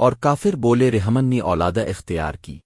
اور کافر بولے رحمن نے اولادہ اختیار کی۔